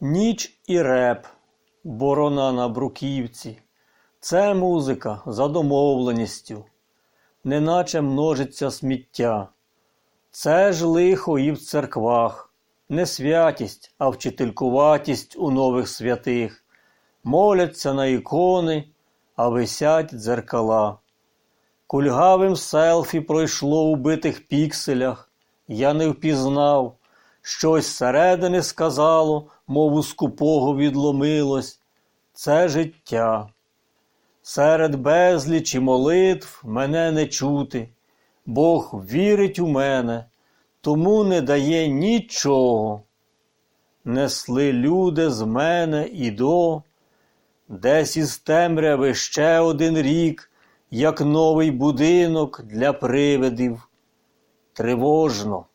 Ніч і реп, борона на бруківці. Це музика за домовленістю, неначе множиться сміття. Це ж лихо і в церквах, не святість, а вчителькуватість у нових святих. Моляться на ікони, а висять дзеркала. Кульгавим селфі пройшло у битих пікселях. Я не впізнав, щось зсередини сказало, мов у скупого відломилось. Це життя. Серед безлічі молитв мене не чути. Бог вірить у мене, тому не дає нічого. Несли люди з мене і до, десь із темряви ще один рік, як новий будинок для привидів. Тривожно.